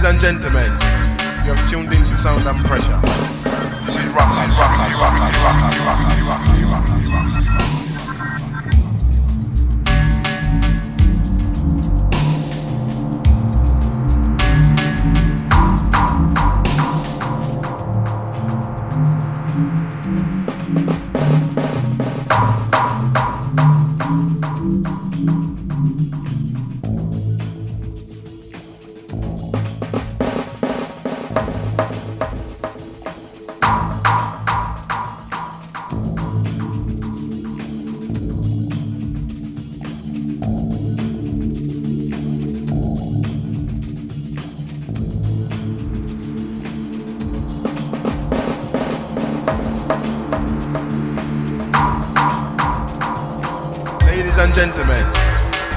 Ladies and gentlemen, you have tuned into Sound and Pressure. This is Rock, Rock, Rock, Rock, Rock, Rock, Rock, Rock, Rock, Ladies and gentlemen,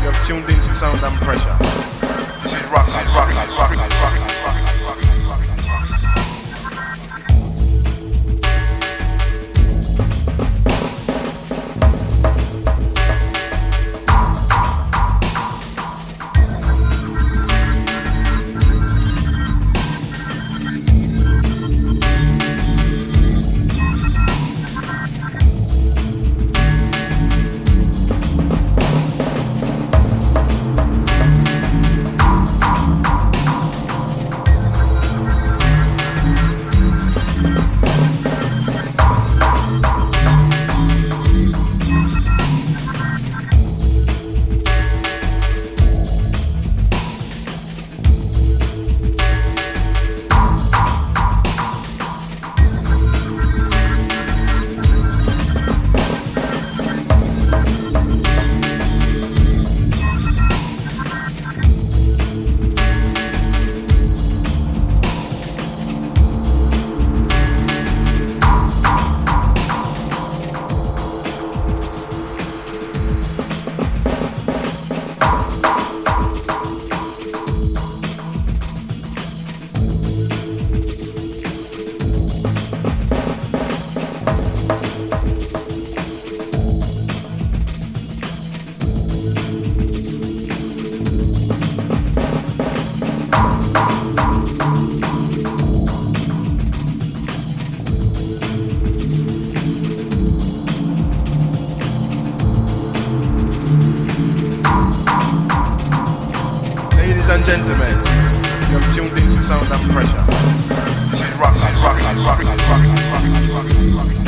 you have tuned into sound and pressure. This is rock, rock, rock. Gentlemen, you have tuned into Sound and Pressure. This is Rock, Rock, Rock, Rock, Rock, Rock, Rock, Rock.